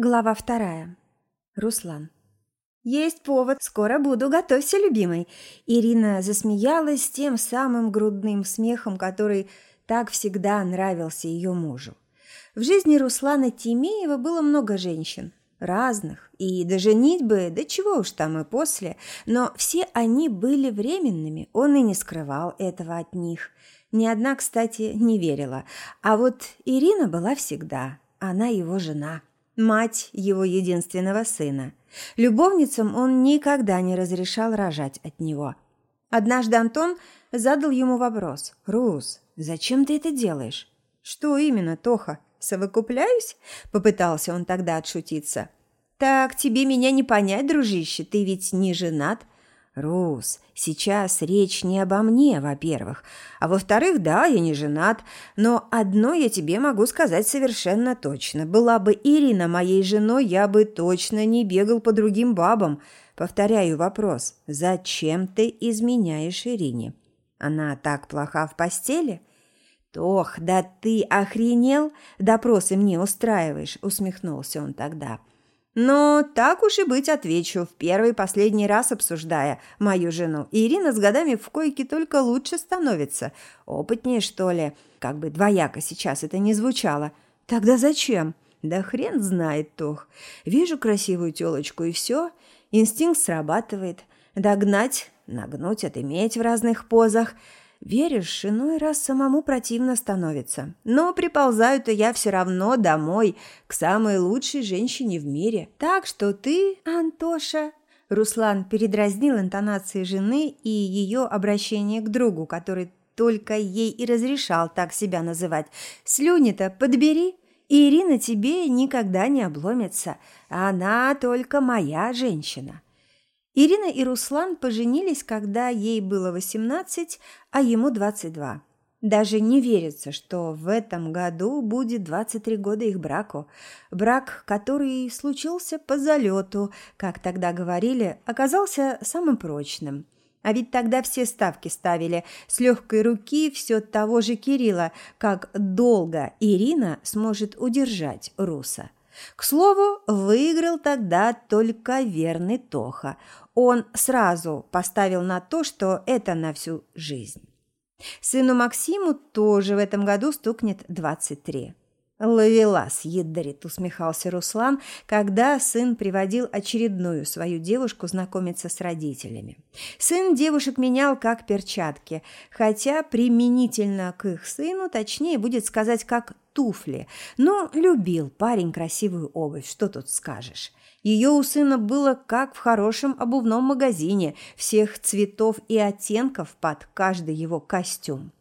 Глава вторая. Руслан. «Есть повод, скоро буду, готовься, любимый!» Ирина засмеялась тем самым грудным смехом, который так всегда нравился ее мужу. В жизни Руслана Тимеева было много женщин, разных, и до женитьбы, да чего уж там и после, но все они были временными, он и не скрывал этого от них. Ни одна, кстати, не верила, а вот Ирина была всегда, она его жена – мать его единственного сына. Любовницам он никогда не разрешал рожать от него. Однажды Антон задал ему вопрос. «Рус, зачем ты это делаешь?» «Что именно, Тоха? Совокупляюсь?» Попытался он тогда отшутиться. «Так тебе меня не понять, дружище, ты ведь не женат». «Рус, сейчас речь не обо мне, во-первых. А во-вторых, да, я не женат. Но одно я тебе могу сказать совершенно точно. Была бы Ирина моей женой, я бы точно не бегал по другим бабам. Повторяю вопрос. Зачем ты изменяешь Ирине? Она так плоха в постели?» «Тох, да ты охренел? Допросы мне устраиваешь», — усмехнулся он тогда. Но так уж и быть отвечу, в первый и последний раз обсуждая мою жену. Ирина с годами в койке только лучше становится. Опытнее, что ли? Как бы двояко сейчас это не звучало. Тогда зачем? Да хрен знает, Тох. Вижу красивую тёлочку и все. Инстинкт срабатывает. Догнать, нагнуть, отыметь в разных позах – Веришь, иной раз самому противно становится. Но приползаю-то я все равно домой, к самой лучшей женщине в мире. Так что ты, Антоша...» Руслан передразнил интонации жены и ее обращение к другу, который только ей и разрешал так себя называть. «Слюни-то подбери, и Ирина тебе никогда не обломится. Она только моя женщина». Ирина и Руслан поженились, когда ей было 18, а ему 22. Даже не верится, что в этом году будет 23 года их браку. Брак, который случился по залету, как тогда говорили, оказался самым прочным. А ведь тогда все ставки ставили с легкой руки все того же Кирилла, как долго Ирина сможет удержать Руса. К слову, выиграл тогда только верный Тоха. Он сразу поставил на то, что это на всю жизнь. Сыну Максиму тоже в этом году стукнет 23. «Ловелас, ядрит», – усмехался Руслан, когда сын приводил очередную свою девушку знакомиться с родителями. Сын девушек менял как перчатки, хотя применительно к их сыну, точнее будет сказать, как туфли. Но любил парень красивую обувь, что тут скажешь. Ее у сына было как в хорошем обувном магазине, всех цветов и оттенков под каждый его костюм.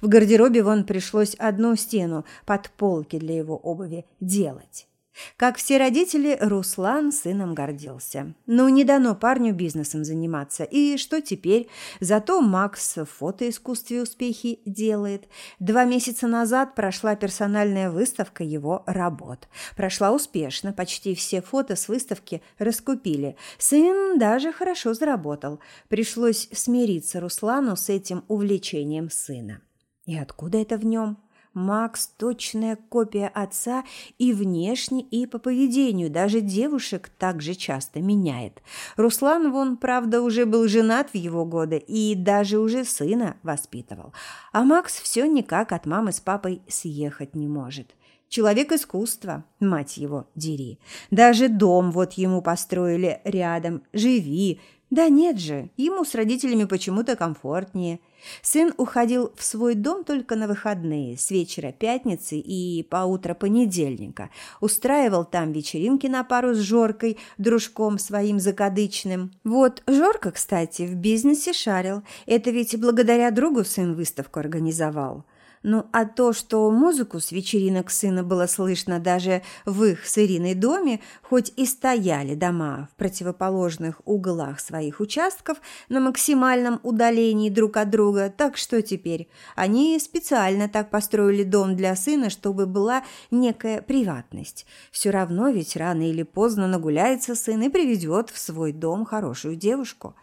В гардеробе вон пришлось одну стену под полки для его обуви делать. Как все родители, Руслан сыном гордился. Ну, не дано парню бизнесом заниматься. И что теперь? Зато Макс в фотоискусстве успехи делает. Два месяца назад прошла персональная выставка его работ. Прошла успешно, почти все фото с выставки раскупили. Сын даже хорошо заработал. Пришлось смириться Руслану с этим увлечением сына. И откуда это в нем? Макс – точная копия отца и внешне, и по поведению, даже девушек так же часто меняет. Руслан, вон, правда, уже был женат в его годы и даже уже сына воспитывал. А Макс все никак от мамы с папой съехать не может. Человек искусства, мать его, дери. Даже дом вот ему построили рядом. Живи, да нет же, ему с родителями почему-то комфортнее. Сын уходил в свой дом только на выходные, с вечера пятницы и по утро понедельника. Устраивал там вечеринки на пару с Жоркой, дружком своим закадычным. Вот Жорка, кстати, в бизнесе шарил. Это ведь благодаря другу сын выставку организовал. Ну, а то, что музыку с вечеринок сына было слышно даже в их с Ириной доме, хоть и стояли дома в противоположных углах своих участков на максимальном удалении друг от друга, так что теперь? Они специально так построили дом для сына, чтобы была некая приватность. Все равно ведь рано или поздно нагуляется сын и приведет в свой дом хорошую девушку.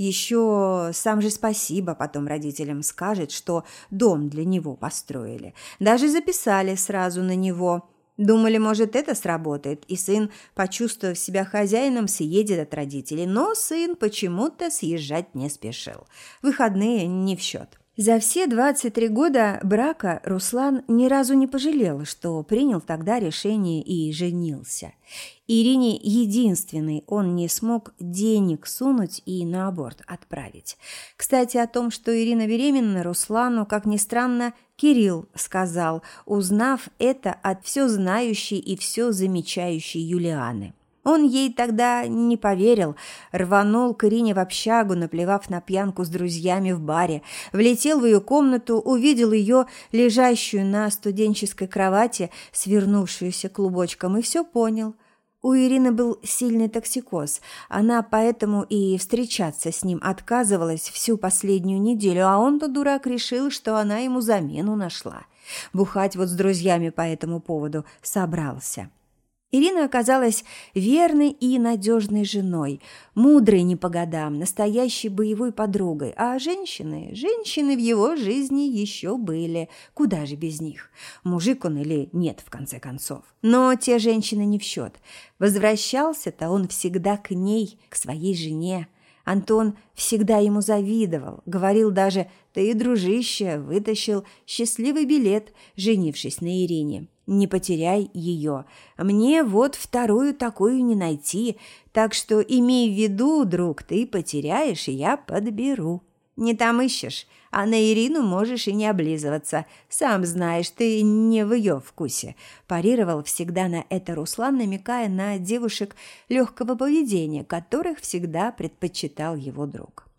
Еще сам же спасибо потом родителям скажет, что дом для него построили. Даже записали сразу на него. Думали, может, это сработает, и сын, почувствовав себя хозяином, съедет от родителей. Но сын почему-то съезжать не спешил. Выходные не в счет. За все 23 года брака Руслан ни разу не пожалел, что принял тогда решение и женился. Ирине единственный он не смог денег сунуть и на аборт отправить. Кстати, о том, что Ирина беременна, Руслану, как ни странно, Кирилл сказал, узнав это от все знающей и все замечающей Юлианы. Он ей тогда не поверил, рванул к Ирине в общагу, наплевав на пьянку с друзьями в баре, влетел в ее комнату, увидел ее, лежащую на студенческой кровати, свернувшуюся клубочком, и все понял. У Ирины был сильный токсикоз, она поэтому и встречаться с ним отказывалась всю последнюю неделю, а он-то, дурак, решил, что она ему замену нашла. Бухать вот с друзьями по этому поводу собрался. Ирина оказалась верной и надежной женой, мудрой не по годам, настоящей боевой подругой. А женщины, женщины в его жизни еще были. Куда же без них? Мужик он или нет, в конце концов. Но те женщины не в счет. Возвращался-то он всегда к ней, к своей жене. Антон всегда ему завидовал, говорил даже «ты, дружище, вытащил счастливый билет, женившись на Ирине» не потеряй ее. Мне вот вторую такую не найти, так что имей в виду, друг, ты потеряешь, и я подберу. Не там ищешь, а на Ирину можешь и не облизываться. Сам знаешь, ты не в ее вкусе. Парировал всегда на это Руслан, намекая на девушек легкого поведения, которых всегда предпочитал его друг.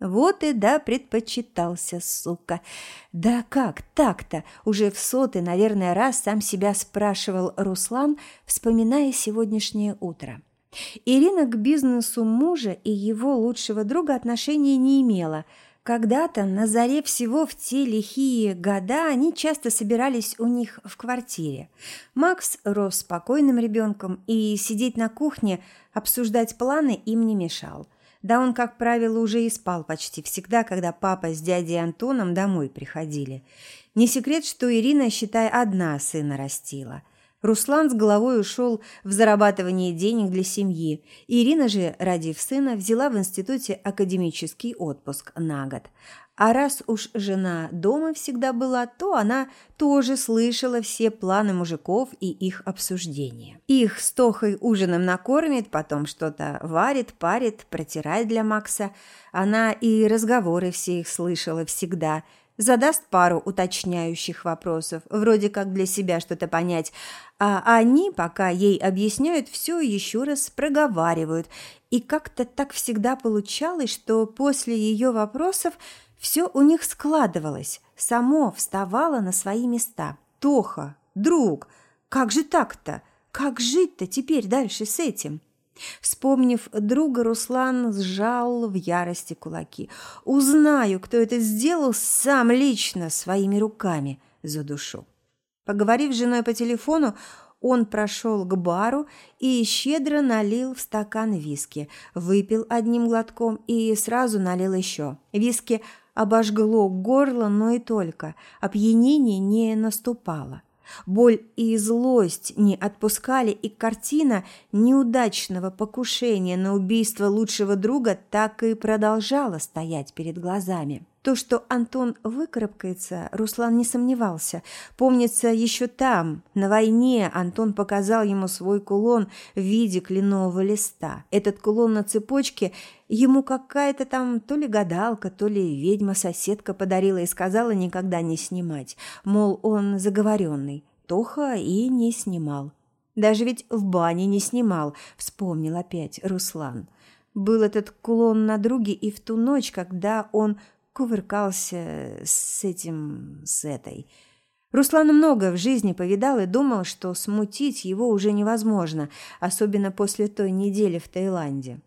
Вот и да, предпочитался, сука. Да как так-то? Уже в сотый, наверное, раз сам себя спрашивал Руслан, вспоминая сегодняшнее утро. Ирина к бизнесу мужа и его лучшего друга отношения не имела. Когда-то, на заре всего в те лихие года, они часто собирались у них в квартире. Макс рос спокойным ребенком, и сидеть на кухне, обсуждать планы им не мешал – да он, как правило, уже и спал почти всегда, когда папа с дядей Антоном домой приходили. Не секрет, что Ирина, считай, одна сына растила. Руслан с головой ушел в зарабатывание денег для семьи. Ирина же, родив сына, взяла в институте академический отпуск на год. А раз уж жена дома всегда была, то она тоже слышала все планы мужиков и их обсуждения. Их с Тохой ужином накормит, потом что-то варит, парит, протирает для Макса. Она и разговоры все их слышала всегда – задаст пару уточняющих вопросов, вроде как для себя что-то понять, а они, пока ей объясняют, все еще раз проговаривают. И как-то так всегда получалось, что после ее вопросов все у них складывалось, само вставало на свои места. «Тоха, друг, как же так-то? Как жить-то теперь дальше с этим?» Вспомнив друга, Руслан сжал в ярости кулаки. «Узнаю, кто это сделал сам лично, своими руками, за душу». Поговорив с женой по телефону, он прошел к бару и щедро налил в стакан виски, выпил одним глотком и сразу налил еще. Виски обожгло горло, но и только. Опьянение не наступало. Боль и злость не отпускали, и картина неудачного покушения на убийство лучшего друга так и продолжала стоять перед глазами. То, что Антон выкарабкается, Руслан не сомневался. Помнится, еще там, на войне, Антон показал ему свой кулон в виде кленового листа. Этот кулон на цепочке ему какая-то там то ли гадалка, то ли ведьма-соседка подарила и сказала никогда не снимать. Мол, он заговоренный. Тоха и не снимал. Даже ведь в бане не снимал, вспомнил опять Руслан. Был этот кулон на друге и в ту ночь, когда он кувыркался с этим, с этой. Руслан много в жизни повидал и думал, что смутить его уже невозможно, особенно после той недели в Таиланде.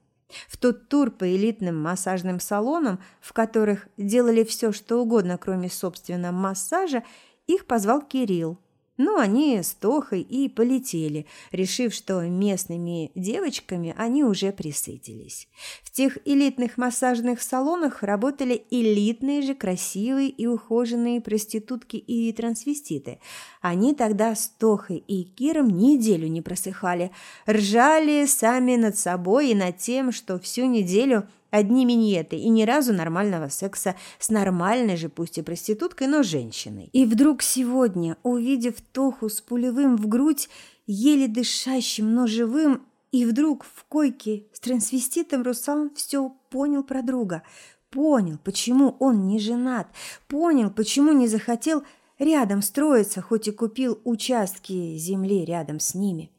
В тот тур по элитным массажным салонам, в которых делали все, что угодно, кроме собственного массажа, их позвал Кирилл. Ну, они с Тохой и полетели, решив, что местными девочками они уже присытились. В тех элитных массажных салонах работали элитные же красивые и ухоженные проститутки и трансвеститы. Они тогда с Тохой и Киром неделю не просыхали, ржали сами над собой и над тем, что всю неделю – Одни миньеты и ни разу нормального секса с нормальной же, пусть и проституткой, но женщиной. И вдруг сегодня, увидев Тоху с пулевым в грудь, еле дышащим, но живым, и вдруг в койке с трансвеститом Руслан все понял про друга. Понял, почему он не женат. Понял, почему не захотел рядом строиться, хоть и купил участки земли рядом с ними.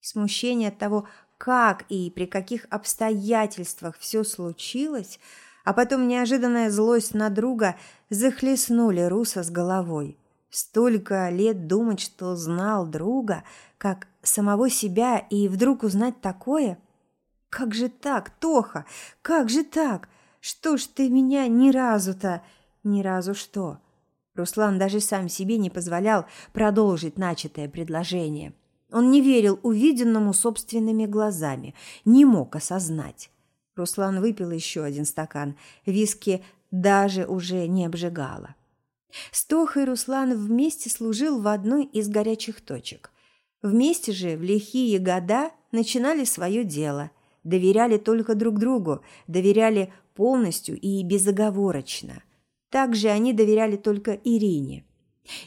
Смущение от того, как и при каких обстоятельствах все случилось, а потом неожиданная злость на друга захлестнули Руса с головой. Столько лет думать, что знал друга, как самого себя, и вдруг узнать такое? Как же так, Тоха? Как же так? Что ж ты меня ни разу-то... Ни разу что? Руслан даже сам себе не позволял продолжить начатое предложение. Он не верил увиденному собственными глазами, не мог осознать. Руслан выпил еще один стакан. Виски даже уже не обжигало. Стох и Руслан вместе служил в одной из горячих точек. Вместе же в лихие года начинали свое дело. Доверяли только друг другу, доверяли полностью и безоговорочно. Также они доверяли только Ирине –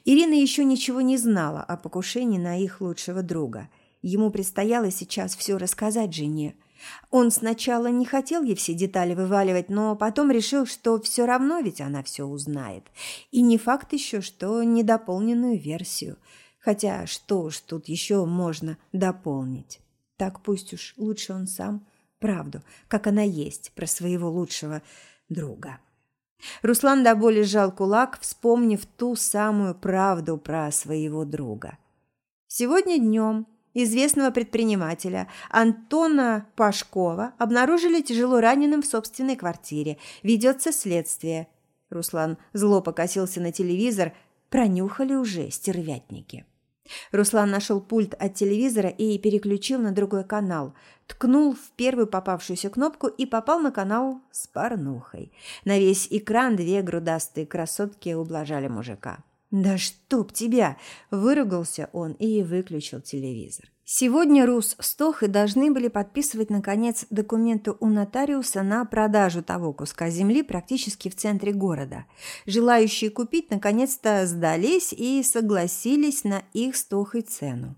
Ирина еще ничего не знала о покушении на их лучшего друга. Ему предстояло сейчас все рассказать жене. Он сначала не хотел ей все детали вываливать, но потом решил, что все равно ведь она все узнает. И не факт еще, что недополненную версию. Хотя что ж тут еще можно дополнить? Так пусть уж лучше он сам правду, как она есть, про своего лучшего друга. Руслан до боли сжал кулак, вспомнив ту самую правду про своего друга. Сегодня днем известного предпринимателя Антона Пашкова обнаружили тяжело раненым в собственной квартире. Ведется следствие. Руслан зло покосился на телевизор. Пронюхали уже стервятники. Руслан нашел пульт от телевизора и переключил на другой канал. Ткнул в первую попавшуюся кнопку и попал на канал с порнухой. На весь экран две грудастые красотки ублажали мужика. «Да чтоб тебя!» – выругался он и выключил телевизор. Сегодня Рус с Тохой должны были подписывать, наконец, документы у нотариуса на продажу того куска земли практически в центре города. Желающие купить, наконец-то, сдались и согласились на их с Тохой цену.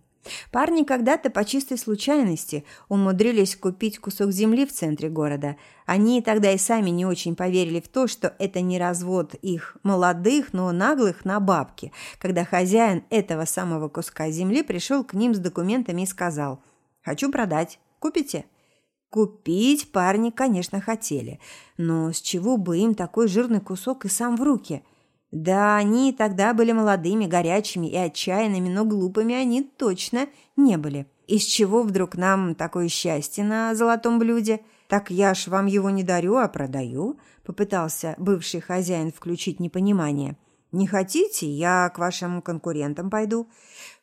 Парни когда-то по чистой случайности умудрились купить кусок земли в центре города. Они тогда и сами не очень поверили в то, что это не развод их молодых, но наглых на бабки, когда хозяин этого самого куска земли пришел к ним с документами и сказал «Хочу продать. Купите?» Купить парни, конечно, хотели, но с чего бы им такой жирный кусок и сам в руки – да, они тогда были молодыми, горячими и отчаянными, но глупыми они точно не были. Из чего вдруг нам такое счастье на золотом блюде? Так я ж вам его не дарю, а продаю, попытался бывший хозяин включить непонимание. Не хотите, я к вашим конкурентам пойду.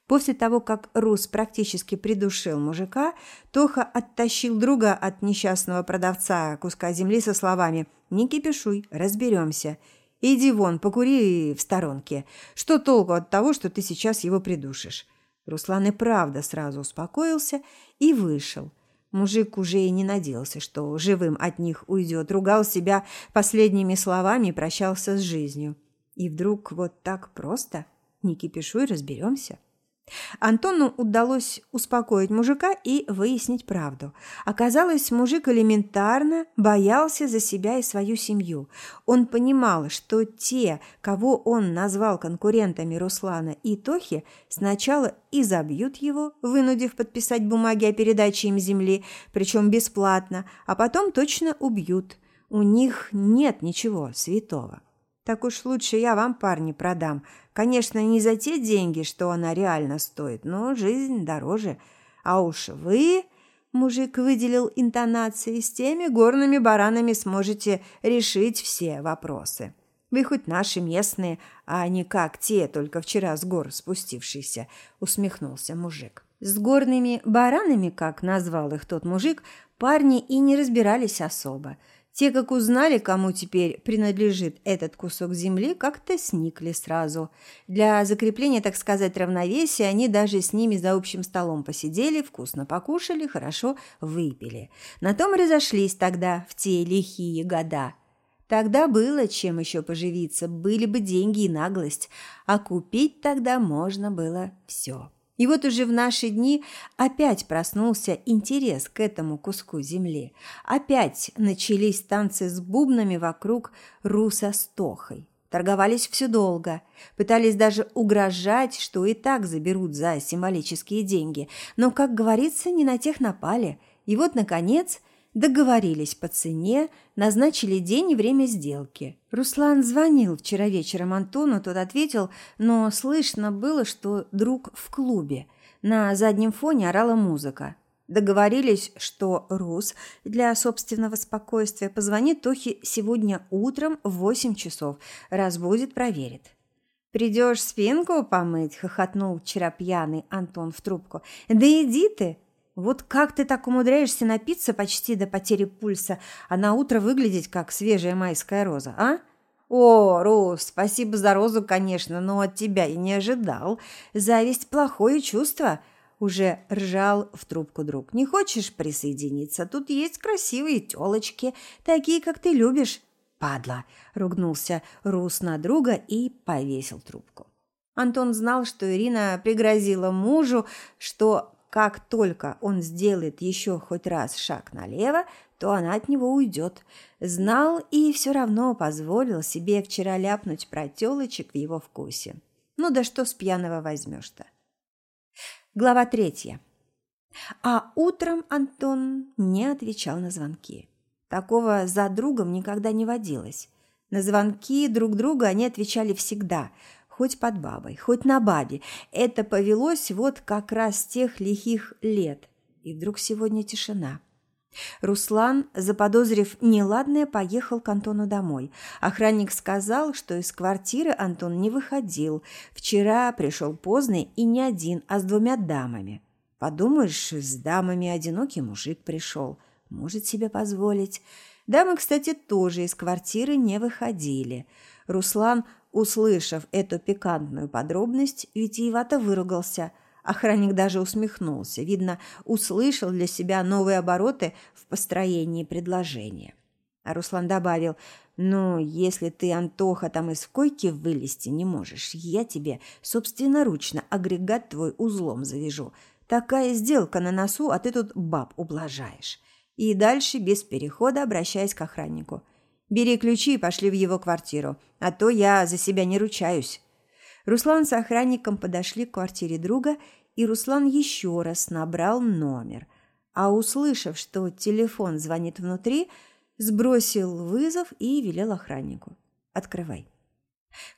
После того, как Рус практически придушил мужика, Тоха оттащил друга от несчастного продавца куска земли со словами «Не кипишуй, разберемся». Иди вон, покури в сторонке. Что толку от того, что ты сейчас его придушишь?» Руслан и правда сразу успокоился и вышел. Мужик уже и не надеялся, что живым от них уйдет, ругал себя последними словами и прощался с жизнью. И вдруг вот так просто? Не кипишуй, разберемся. Антону удалось успокоить мужика и выяснить правду. Оказалось, мужик элементарно боялся за себя и свою семью. Он понимал, что те, кого он назвал конкурентами Руслана и Тохи, сначала изобьют его, вынудив подписать бумаги о передаче им земли, причем бесплатно, а потом точно убьют. У них нет ничего святого. Так уж лучше я вам, парни, продам. Конечно, не за те деньги, что она реально стоит, но жизнь дороже. А уж вы, мужик выделил интонации, с теми горными баранами сможете решить все вопросы. Вы хоть наши местные, а не как те, только вчера с гор спустившиеся, усмехнулся мужик. С горными баранами, как назвал их тот мужик, парни и не разбирались особо. Те, как узнали, кому теперь принадлежит этот кусок земли, как-то сникли сразу. Для закрепления, так сказать, равновесия они даже с ними за общим столом посидели, вкусно покушали, хорошо выпили. На том разошлись тогда в те лихие года. Тогда было чем еще поживиться, были бы деньги и наглость, а купить тогда можно было все. И вот уже в наши дни опять проснулся интерес к этому куску земли. Опять начались танцы с бубнами вокруг Руса с Тохой. Торговались все долго, пытались даже угрожать, что и так заберут за символические деньги. Но, как говорится, не на тех напали. И вот, наконец, Договорились по цене, назначили день и время сделки. Руслан звонил вчера вечером Антону, тот ответил, но слышно было, что друг в клубе. На заднем фоне орала музыка. Договорились, что Рус для собственного спокойствия позвонит Тохе сегодня утром в восемь часов. Разбудит, проверит. «Придешь спинку помыть?» – хохотнул вчера пьяный Антон в трубку. «Да иди ты!» Вот как ты так умудряешься напиться почти до потери пульса, а на утро выглядеть как свежая майская роза, а? О, Рус, спасибо за розу, конечно, но от тебя я не ожидал. Зависть плохое чувство. Уже ржал в трубку друг. Не хочешь присоединиться? Тут есть красивые тёлочки, такие, как ты любишь. Падла, ругнулся Рус на друга и повесил трубку. Антон знал, что Ирина пригрозила мужу, что как только он сделает еще хоть раз шаг налево, то она от него уйдет. Знал и все равно позволил себе вчера ляпнуть про тёлочек в его вкусе. Ну да что с пьяного возьмешь-то? Глава третья. А утром Антон не отвечал на звонки. Такого за другом никогда не водилось. На звонки друг друга они отвечали всегда – хоть под бабой, хоть на бабе. Это повелось вот как раз с тех лихих лет. И вдруг сегодня тишина. Руслан, заподозрив неладное, поехал к Антону домой. Охранник сказал, что из квартиры Антон не выходил. Вчера пришел поздно и не один, а с двумя дамами. Подумаешь, с дамами одинокий мужик пришел. Может себе позволить. Дамы, кстати, тоже из квартиры не выходили. Руслан Услышав эту пикантную подробность, витиевато выругался. Охранник даже усмехнулся. Видно, услышал для себя новые обороты в построении предложения. А Руслан добавил, «Ну, если ты, Антоха, там из койки вылезти не можешь, я тебе собственноручно агрегат твой узлом завяжу. Такая сделка на носу, а ты тут баб ублажаешь». И дальше, без перехода, обращаясь к охраннику – Бери ключи и пошли в его квартиру, а то я за себя не ручаюсь». Руслан с охранником подошли к квартире друга, и Руслан еще раз набрал номер. А услышав, что телефон звонит внутри, сбросил вызов и велел охраннику. «Открывай».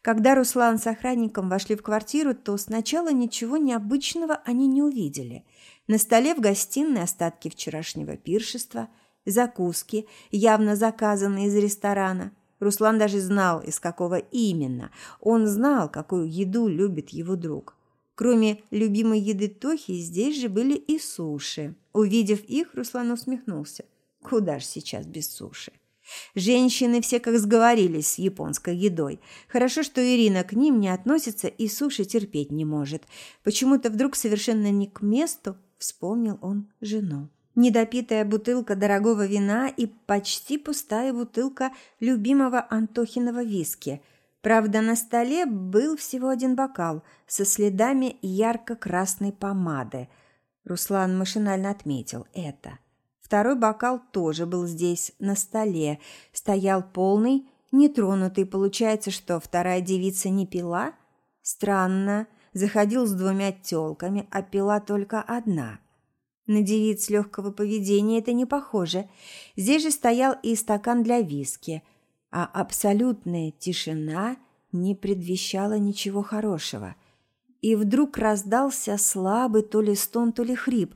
Когда Руслан с охранником вошли в квартиру, то сначала ничего необычного они не увидели. На столе в гостиной остатки вчерашнего пиршества – закуски, явно заказанные из ресторана. Руслан даже знал, из какого именно. Он знал, какую еду любит его друг. Кроме любимой еды Тохи, здесь же были и суши. Увидев их, Руслан усмехнулся. Куда ж сейчас без суши? Женщины все как сговорились с японской едой. Хорошо, что Ирина к ним не относится и суши терпеть не может. Почему-то вдруг совершенно не к месту вспомнил он жену недопитая бутылка дорогого вина и почти пустая бутылка любимого Антохиного виски. Правда, на столе был всего один бокал со следами ярко-красной помады. Руслан машинально отметил это. Второй бокал тоже был здесь, на столе. Стоял полный, нетронутый. Получается, что вторая девица не пила? Странно. Заходил с двумя тёлками, а пила только одна – на девиц легкого поведения это не похоже. Здесь же стоял и стакан для виски, а абсолютная тишина не предвещала ничего хорошего. И вдруг раздался слабый то ли стон, то ли хрип.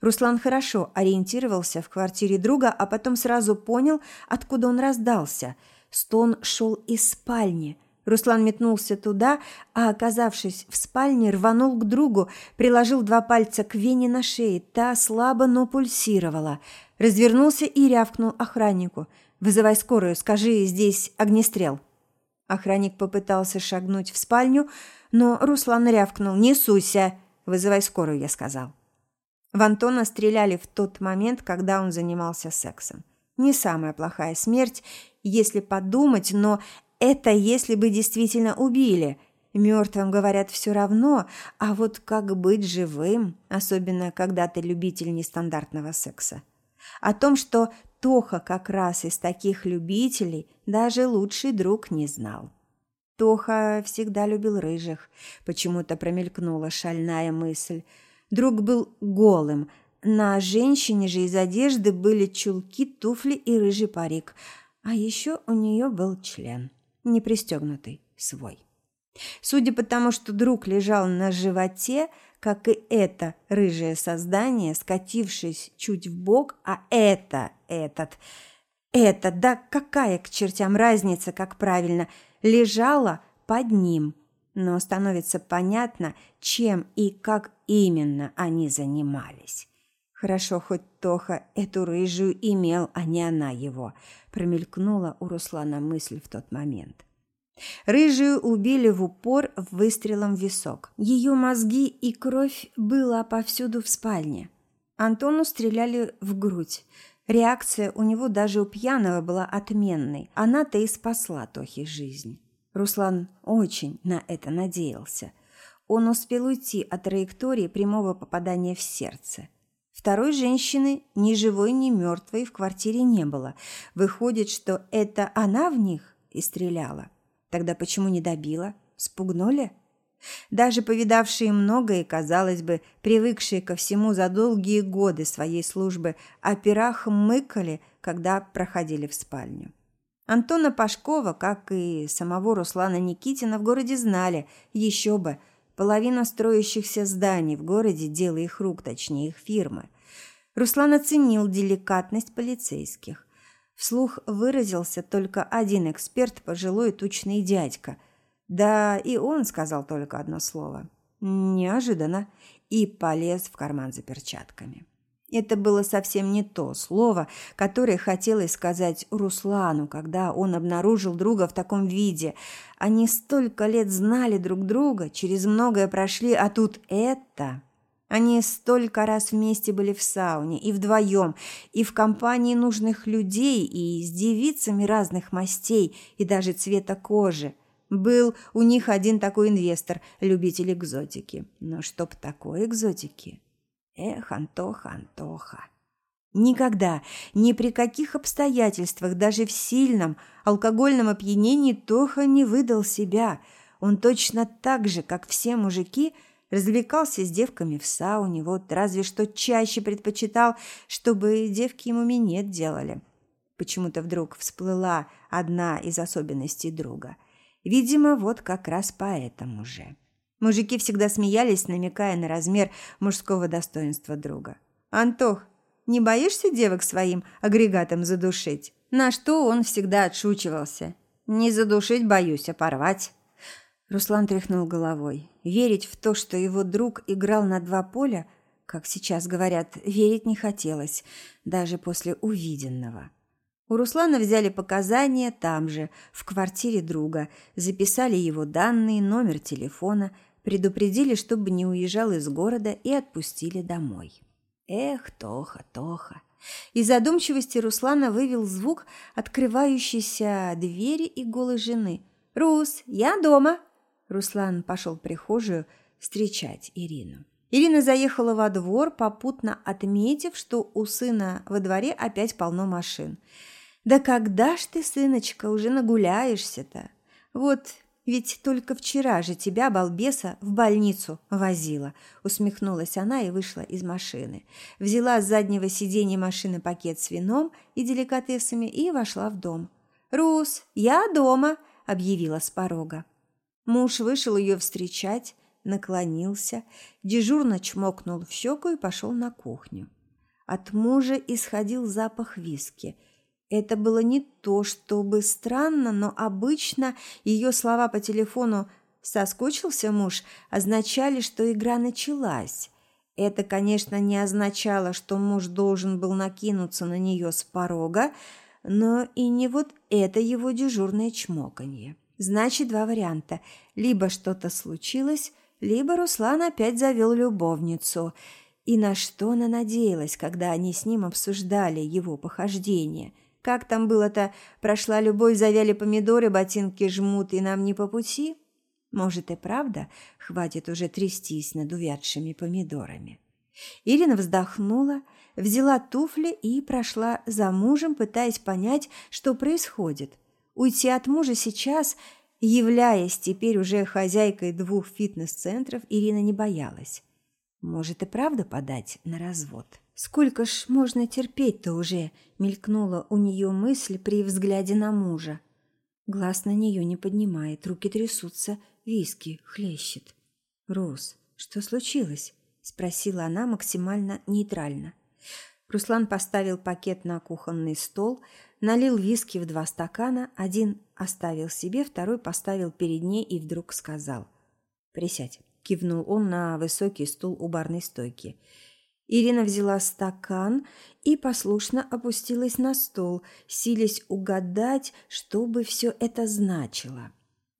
Руслан хорошо ориентировался в квартире друга, а потом сразу понял, откуда он раздался. Стон шел из спальни. Руслан метнулся туда, а, оказавшись в спальне, рванул к другу, приложил два пальца к вене на шее. Та слабо, но пульсировала. Развернулся и рявкнул охраннику. «Вызывай скорую, скажи, здесь огнестрел». Охранник попытался шагнуть в спальню, но Руслан рявкнул. «Не суйся! Вызывай скорую», я сказал. В Антона стреляли в тот момент, когда он занимался сексом. Не самая плохая смерть, если подумать, но это если бы действительно убили. Мертвым, говорят, все равно, а вот как быть живым, особенно когда ты любитель нестандартного секса. О том, что Тоха как раз из таких любителей даже лучший друг не знал. Тоха всегда любил рыжих, почему-то промелькнула шальная мысль. Друг был голым, на женщине же из одежды были чулки, туфли и рыжий парик, а еще у нее был член, не пристегнутый, свой. Судя по тому, что друг лежал на животе, как и это рыжее создание, скатившись чуть в бок, а это, этот, это, да какая к чертям разница, как правильно, лежала под ним. Но становится понятно, чем и как именно они занимались. Хорошо, хоть Тоха эту рыжую имел, а не она его, промелькнула у Руслана мысль в тот момент. Рыжую убили в упор выстрелом в висок. Ее мозги и кровь была повсюду в спальне. Антону стреляли в грудь. Реакция у него даже у пьяного была отменной. Она-то и спасла Тохе жизнь. Руслан очень на это надеялся. Он успел уйти от траектории прямого попадания в сердце. Второй женщины, ни живой, ни мертвой, в квартире не было. Выходит, что это она в них и стреляла. Тогда почему не добила? Спугнули? Даже повидавшие многое, казалось бы, привыкшие ко всему за долгие годы своей службы, опера хмыкали, когда проходили в спальню. Антона Пашкова, как и самого Руслана Никитина, в городе знали, еще бы, половина строящихся зданий в городе – дело их рук, точнее их фирмы. Руслан оценил деликатность полицейских. Вслух выразился только один эксперт, пожилой тучный дядька. Да, и он сказал только одно слово. Неожиданно. И полез в карман за перчатками. Это было совсем не то слово, которое хотелось сказать Руслану, когда он обнаружил друга в таком виде. Они столько лет знали друг друга, через многое прошли, а тут это... Они столько раз вместе были в сауне, и вдвоем, и в компании нужных людей, и с девицами разных мастей, и даже цвета кожи. Был у них один такой инвестор, любитель экзотики. Но чтоб такой экзотики? Эх, Антоха, Антоха. Никогда, ни при каких обстоятельствах, даже в сильном алкогольном опьянении Тоха не выдал себя. Он точно так же, как все мужики – развлекался с девками в сауне, вот разве что чаще предпочитал, чтобы девки ему минет делали. Почему-то вдруг всплыла одна из особенностей друга. Видимо, вот как раз поэтому же. Мужики всегда смеялись, намекая на размер мужского достоинства друга. «Антох, не боишься девок своим агрегатом задушить?» На что он всегда отшучивался. «Не задушить боюсь, а порвать». Руслан тряхнул головой. Верить в то, что его друг играл на два поля, как сейчас говорят, верить не хотелось, даже после увиденного. У Руслана взяли показания там же, в квартире друга, записали его данные, номер телефона, предупредили, чтобы не уезжал из города и отпустили домой. Эх, Тоха, Тоха. Из задумчивости Руслана вывел звук открывающейся двери и голой жены. «Рус, я дома!» Руслан пошел в прихожую встречать Ирину. Ирина заехала во двор, попутно отметив, что у сына во дворе опять полно машин. «Да когда ж ты, сыночка, уже нагуляешься-то? Вот ведь только вчера же тебя, балбеса, в больницу возила», усмехнулась она и вышла из машины. Взяла с заднего сиденья машины пакет с вином и деликатесами и вошла в дом. «Рус, я дома», объявила с порога. Муж вышел ее встречать, наклонился, дежурно чмокнул в щеку и пошел на кухню. От мужа исходил запах виски. Это было не то чтобы странно, но обычно ее слова по телефону «соскучился муж» означали, что игра началась. Это, конечно, не означало, что муж должен был накинуться на нее с порога, но и не вот это его дежурное чмоканье. Значит, два варианта. Либо что-то случилось, либо Руслан опять завел любовницу. И на что она надеялась, когда они с ним обсуждали его похождение? Как там было-то «прошла любовь, завяли помидоры, ботинки жмут, и нам не по пути»? Может и правда, хватит уже трястись над увядшими помидорами. Ирина вздохнула, взяла туфли и прошла за мужем, пытаясь понять, что происходит. Уйти от мужа сейчас, являясь теперь уже хозяйкой двух фитнес-центров, Ирина не боялась. Может и правда подать на развод. Сколько ж можно терпеть-то уже, мелькнула у нее мысль при взгляде на мужа. Глаз на нее не поднимает, руки трясутся, виски хлещет. «Рус, что случилось?» – спросила она максимально нейтрально. Руслан поставил пакет на кухонный стол, налил виски в два стакана, один оставил себе, второй поставил перед ней и вдруг сказал «Присядь», – кивнул он на высокий стул у барной стойки. Ирина взяла стакан и послушно опустилась на стол, силясь угадать, что бы все это значило.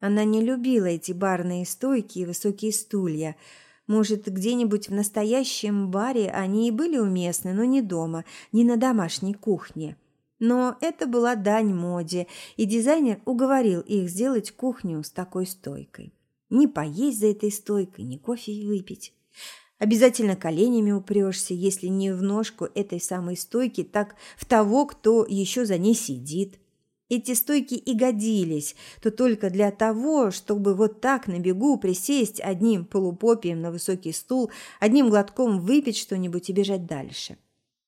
Она не любила эти барные стойки и высокие стулья – может, где-нибудь в настоящем баре они и были уместны, но не дома, не на домашней кухне. Но это была дань моде, и дизайнер уговорил их сделать кухню с такой стойкой. Не поесть за этой стойкой, не кофе выпить. Обязательно коленями упрешься, если не в ножку этой самой стойки, так в того, кто еще за ней сидит. Эти стойки и годились, то только для того, чтобы вот так на бегу присесть одним полупопием на высокий стул, одним глотком выпить что-нибудь и бежать дальше.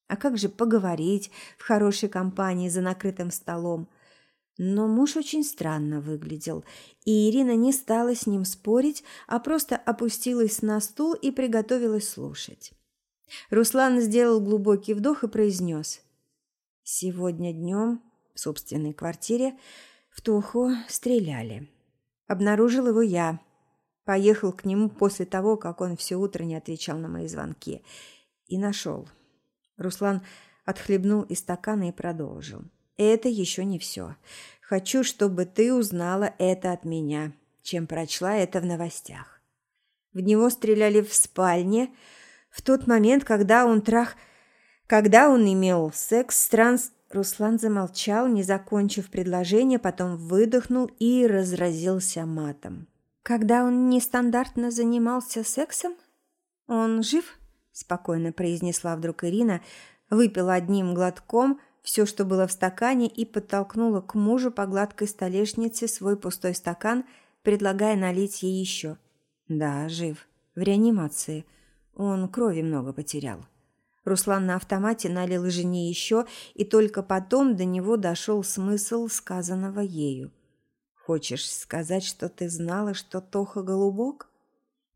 А как же поговорить в хорошей компании за накрытым столом? Но муж очень странно выглядел, и Ирина не стала с ним спорить, а просто опустилась на стул и приготовилась слушать. Руслан сделал глубокий вдох и произнес «Сегодня днем в собственной квартире, в Тоху стреляли. Обнаружил его я. Поехал к нему после того, как он все утро не отвечал на мои звонки. И нашел. Руслан отхлебнул из стакана и продолжил. «Это еще не все. Хочу, чтобы ты узнала это от меня, чем прочла это в новостях. В него стреляли в спальне в тот момент, когда он трах... Когда он имел секс с транс... Руслан замолчал, не закончив предложение, потом выдохнул и разразился матом. «Когда он нестандартно занимался сексом? Он жив?» – спокойно произнесла вдруг Ирина, выпила одним глотком все, что было в стакане, и подтолкнула к мужу по гладкой столешнице свой пустой стакан, предлагая налить ей еще. «Да, жив. В реанимации. Он крови много потерял». Руслан на автомате налил жене еще, и только потом до него дошел смысл сказанного ею. «Хочешь сказать, что ты знала, что Тоха голубок?»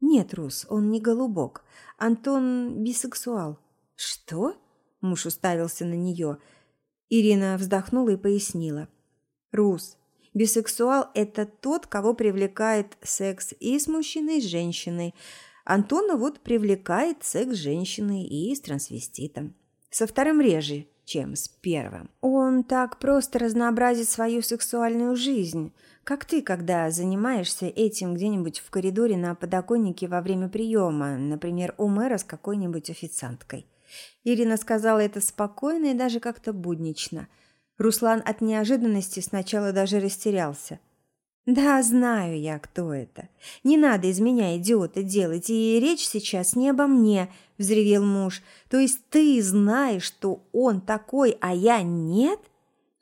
«Нет, Рус, он не голубок. Антон бисексуал». «Что?» – муж уставился на нее. Ирина вздохнула и пояснила. «Рус, бисексуал – это тот, кого привлекает секс и с мужчиной, и с женщиной». Антона вот привлекает секс женщины и с трансвеститом. Со вторым реже, чем с первым. Он так просто разнообразит свою сексуальную жизнь, как ты, когда занимаешься этим где-нибудь в коридоре на подоконнике во время приема, например, у мэра с какой-нибудь официанткой. Ирина сказала это спокойно и даже как-то буднично. Руслан от неожиданности сначала даже растерялся – «Да, знаю я, кто это. Не надо из меня идиота делать, и речь сейчас не обо мне», – взревел муж. «То есть ты знаешь, что он такой, а я нет?»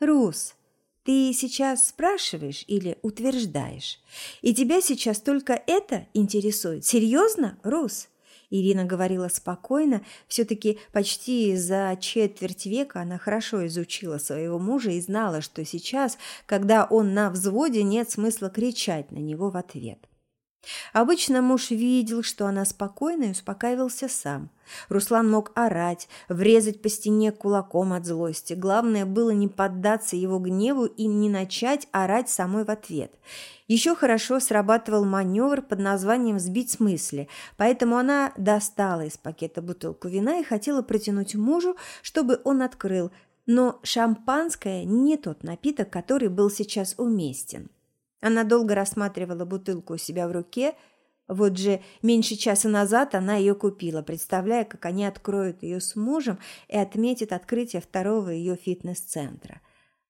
«Рус, ты сейчас спрашиваешь или утверждаешь? И тебя сейчас только это интересует? Серьезно, Рус?» Ирина говорила спокойно, все-таки почти за четверть века она хорошо изучила своего мужа и знала, что сейчас, когда он на взводе, нет смысла кричать на него в ответ. Обычно муж видел, что она спокойна и успокаивался сам. Руслан мог орать, врезать по стене кулаком от злости. Главное было не поддаться его гневу и не начать орать самой в ответ. Еще хорошо срабатывал маневр под названием «сбить с мысли», поэтому она достала из пакета бутылку вина и хотела протянуть мужу, чтобы он открыл. Но шампанское не тот напиток, который был сейчас уместен. Она долго рассматривала бутылку у себя в руке. Вот же меньше часа назад она ее купила, представляя, как они откроют ее с мужем и отметят открытие второго ее фитнес-центра.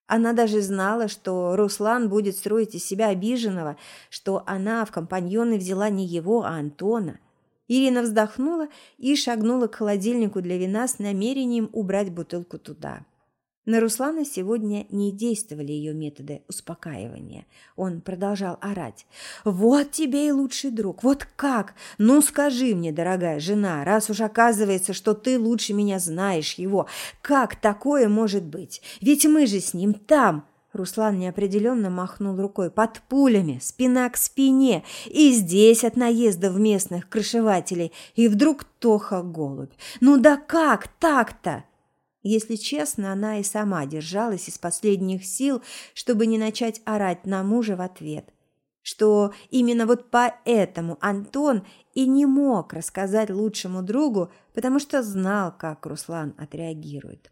Она даже знала, что Руслан будет строить из себя обиженного, что она в компаньоны взяла не его, а Антона. Ирина вздохнула и шагнула к холодильнику для вина с намерением убрать бутылку туда. На Руслана сегодня не действовали ее методы успокаивания. Он продолжал орать. «Вот тебе и лучший друг! Вот как? Ну скажи мне, дорогая жена, раз уж оказывается, что ты лучше меня знаешь его, как такое может быть? Ведь мы же с ним там!» Руслан неопределенно махнул рукой. «Под пулями, спина к спине, и здесь от наездов местных крышевателей, и вдруг Тоха-голубь. Ну да как так-то?» Если честно, она и сама держалась из последних сил, чтобы не начать орать на мужа в ответ. Что именно вот поэтому Антон и не мог рассказать лучшему другу, потому что знал, как Руслан отреагирует.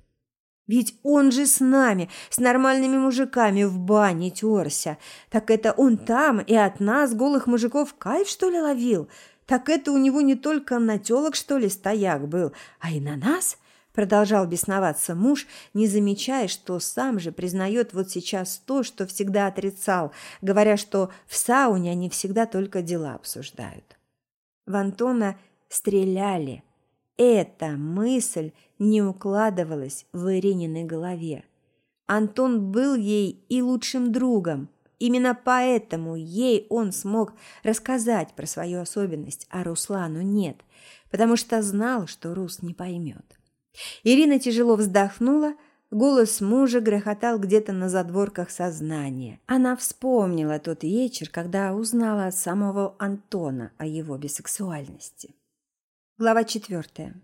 Ведь он же с нами, с нормальными мужиками в бане терся. Так это он там и от нас, голых мужиков, кайф, что ли, ловил? Так это у него не только на тёлок, что ли, стояк был, а и на нас – Продолжал бесноваться муж, не замечая, что сам же признает вот сейчас то, что всегда отрицал, говоря, что в сауне они всегда только дела обсуждают. В Антона стреляли. Эта мысль не укладывалась в Ирининой голове. Антон был ей и лучшим другом. Именно поэтому ей он смог рассказать про свою особенность, а Руслану нет, потому что знал, что Рус не поймет. Ирина тяжело вздохнула, голос мужа грохотал где-то на задворках сознания. Она вспомнила тот вечер, когда узнала от самого Антона о его бисексуальности. Глава четвертая.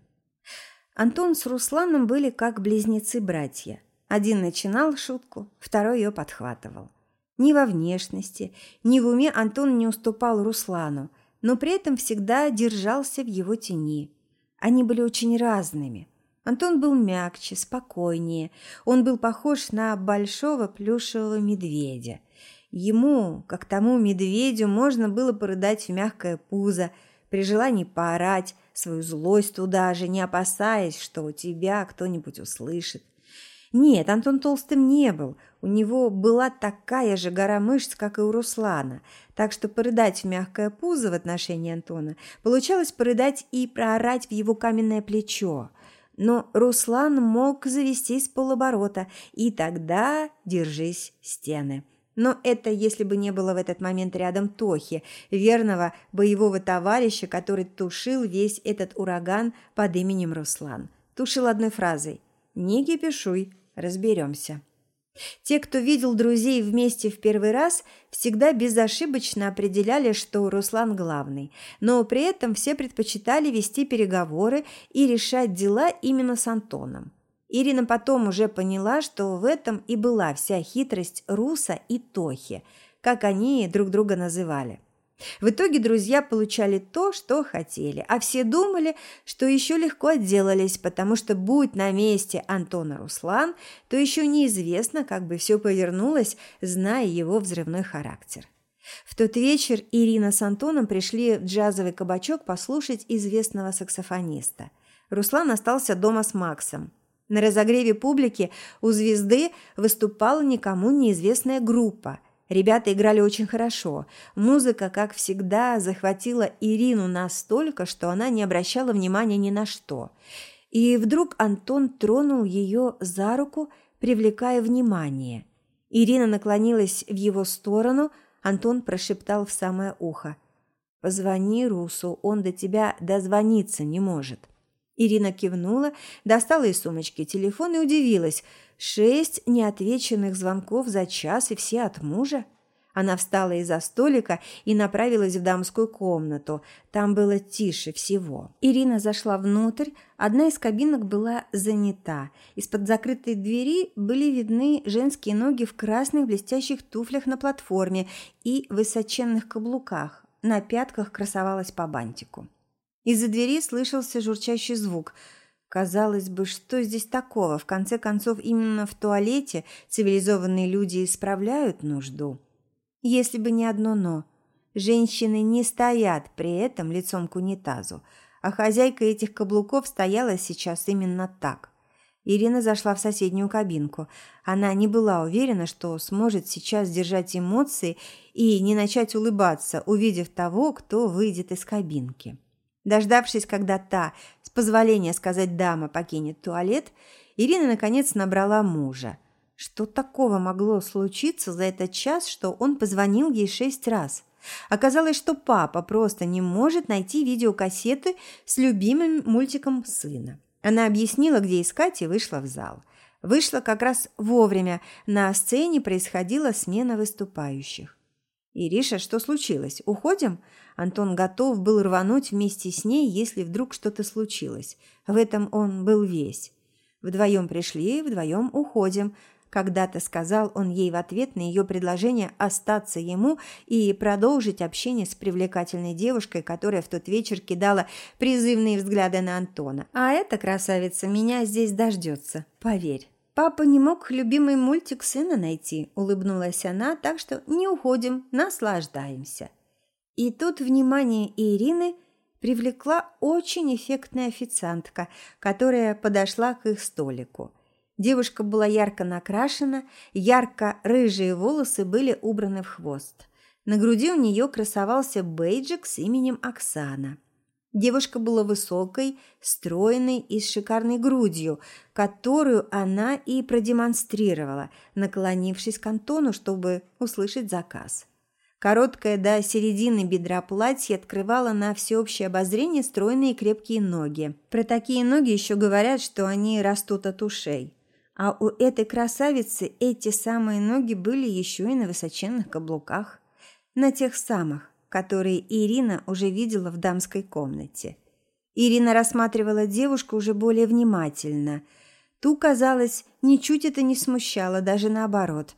Антон с Русланом были как близнецы-братья. Один начинал шутку, второй ее подхватывал. Ни во внешности, ни в уме Антон не уступал Руслану, но при этом всегда держался в его тени. Они были очень разными – Антон был мягче, спокойнее. Он был похож на большого плюшевого медведя. Ему, как тому медведю, можно было порыдать в мягкое пузо, при желании поорать, свою злость туда же, не опасаясь, что у тебя кто-нибудь услышит. Нет, Антон толстым не был. У него была такая же гора мышц, как и у Руслана. Так что порыдать в мягкое пузо в отношении Антона получалось порыдать и проорать в его каменное плечо. Но Руслан мог завести с полоборота, и тогда держись стены. Но это если бы не было в этот момент рядом Тохи, верного боевого товарища, который тушил весь этот ураган под именем Руслан. Тушил одной фразой «Не кипишуй, разберемся». Те, кто видел друзей вместе в первый раз, всегда безошибочно определяли, что Руслан главный, но при этом все предпочитали вести переговоры и решать дела именно с Антоном. Ирина потом уже поняла, что в этом и была вся хитрость Руса и Тохи, как они друг друга называли. В итоге друзья получали то, что хотели, а все думали, что еще легко отделались, потому что будь на месте Антона Руслан, то еще неизвестно, как бы все повернулось, зная его взрывной характер. В тот вечер Ирина с Антоном пришли в джазовый кабачок послушать известного саксофониста. Руслан остался дома с Максом. На разогреве публики у звезды выступала никому неизвестная группа – Ребята играли очень хорошо. Музыка, как всегда, захватила Ирину настолько, что она не обращала внимания ни на что. И вдруг Антон тронул ее за руку, привлекая внимание. Ирина наклонилась в его сторону, Антон прошептал в самое ухо. «Позвони Русу, он до тебя дозвониться не может». Ирина кивнула, достала из сумочки телефон и удивилась – Шесть неотвеченных звонков за час и все от мужа. Она встала из-за столика и направилась в дамскую комнату. Там было тише всего. Ирина зашла внутрь. Одна из кабинок была занята. Из-под закрытой двери были видны женские ноги в красных блестящих туфлях на платформе и высоченных каблуках. На пятках красовалась по бантику. Из-за двери слышался журчащий звук – Казалось бы, что здесь такого? В конце концов, именно в туалете цивилизованные люди исправляют нужду. Если бы не одно «но». Женщины не стоят при этом лицом к унитазу, а хозяйка этих каблуков стояла сейчас именно так. Ирина зашла в соседнюю кабинку. Она не была уверена, что сможет сейчас держать эмоции и не начать улыбаться, увидев того, кто выйдет из кабинки. Дождавшись, когда та, с позволения сказать дама, покинет туалет, Ирина наконец набрала мужа – что такого могло случиться за этот час, что он позвонил ей шесть раз? Оказалось, что папа просто не может найти видеокассеты с любимым мультиком сына. Она объяснила, где искать, и вышла в зал. Вышла как раз вовремя. На сцене происходила смена выступающих. «Ириша, что случилось? Уходим?» Антон готов был рвануть вместе с ней, если вдруг что-то случилось. В этом он был весь. Вдвоем пришли, вдвоем уходим. Когда-то сказал он ей в ответ на ее предложение остаться ему и продолжить общение с привлекательной девушкой, которая в тот вечер кидала призывные взгляды на Антона. «А эта красавица меня здесь дождется, поверь». «Папа не мог любимый мультик сына найти», – улыбнулась она, так что не уходим, наслаждаемся. И тут внимание Ирины привлекла очень эффектная официантка, которая подошла к их столику – Девушка была ярко накрашена, ярко-рыжие волосы были убраны в хвост. На груди у нее красовался бейджик с именем Оксана. Девушка была высокой, стройной и с шикарной грудью, которую она и продемонстрировала, наклонившись к Антону, чтобы услышать заказ. Короткое до середины бедра платье открывало на всеобщее обозрение стройные крепкие ноги. Про такие ноги еще говорят, что они растут от ушей. А у этой красавицы эти самые ноги были еще и на высоченных каблуках, на тех самых, которые Ирина уже видела в дамской комнате. Ирина рассматривала девушку уже более внимательно. Ту, казалось, ничуть это не смущало, даже наоборот.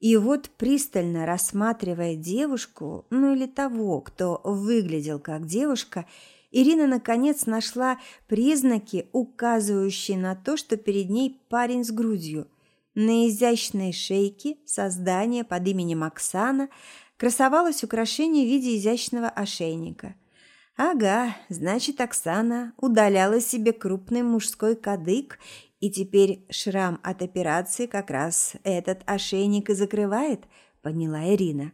И вот, пристально рассматривая девушку, ну или того, кто выглядел как девушка, Ирина, наконец, нашла признаки, указывающие на то, что перед ней парень с грудью. На изящной шейке создания под именем Оксана красовалось украшение в виде изящного ошейника. Ага, значит, Оксана удаляла себе крупный мужской кадык, и теперь шрам от операции как раз этот ошейник и закрывает, поняла Ирина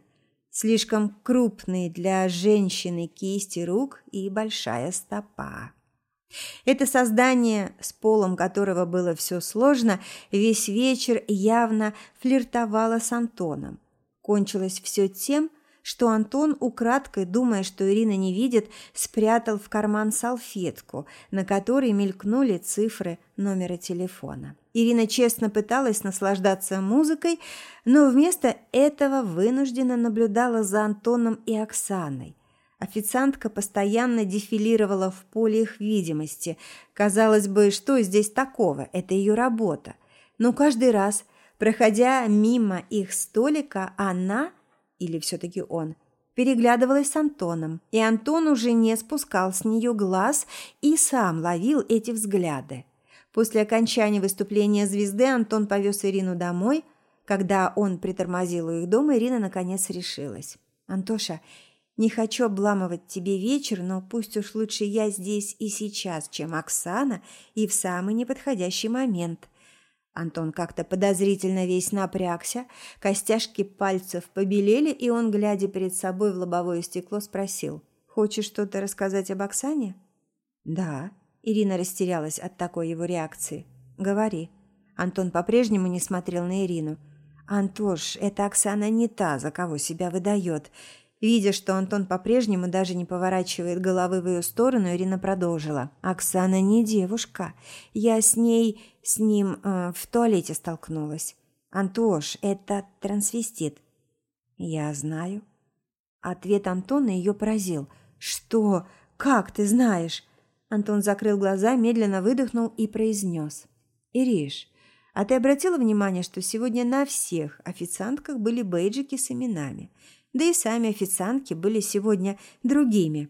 слишком крупные для женщины кисти рук и большая стопа. Это создание, с полом которого было все сложно, весь вечер явно флиртовало с Антоном. Кончилось все тем, что Антон, украдкой, думая, что Ирина не видит, спрятал в карман салфетку, на которой мелькнули цифры номера телефона. Ирина честно пыталась наслаждаться музыкой, но вместо этого вынуждена наблюдала за Антоном и Оксаной. Официантка постоянно дефилировала в поле их видимости. Казалось бы, что здесь такого? Это ее работа. Но каждый раз, проходя мимо их столика, она, или все-таки он, переглядывалась с Антоном, и Антон уже не спускал с нее глаз и сам ловил эти взгляды. После окончания выступления звезды Антон повез Ирину домой. Когда он притормозил у их дома, Ирина наконец решилась. «Антоша, не хочу обламывать тебе вечер, но пусть уж лучше я здесь и сейчас, чем Оксана, и в самый неподходящий момент». Антон как-то подозрительно весь напрягся, костяшки пальцев побелели, и он, глядя перед собой в лобовое стекло, спросил, «Хочешь что-то рассказать об Оксане?» «Да», Ирина растерялась от такой его реакции. «Говори». Антон по-прежнему не смотрел на Ирину. «Антош, эта Оксана не та, за кого себя выдает». Видя, что Антон по-прежнему даже не поворачивает головы в ее сторону, Ирина продолжила. «Оксана не девушка. Я с ней, с ним э, в туалете столкнулась. Антош, это трансвестит». «Я знаю». Ответ Антона ее поразил. «Что? Как ты знаешь?» Антон закрыл глаза, медленно выдохнул и произнес. «Ириш, а ты обратила внимание, что сегодня на всех официантках были бейджики с именами? Да и сами официантки были сегодня другими».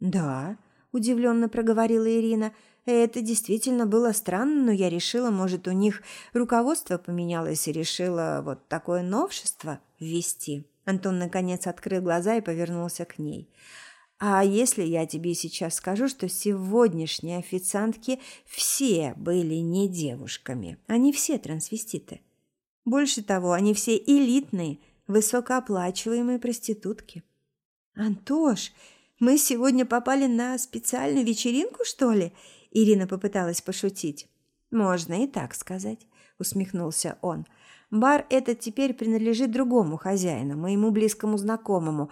«Да», – удивленно проговорила Ирина. «Это действительно было странно, но я решила, может, у них руководство поменялось и решила вот такое новшество ввести». Антон, наконец, открыл глаза и повернулся к ней. «А если я тебе сейчас скажу, что сегодняшние официантки все были не девушками? Они все трансвеститы. Больше того, они все элитные, высокооплачиваемые проститутки». «Антош, мы сегодня попали на специальную вечеринку, что ли?» Ирина попыталась пошутить. «Можно и так сказать», – усмехнулся он. – Бар этот теперь принадлежит другому хозяину, моему близкому знакомому,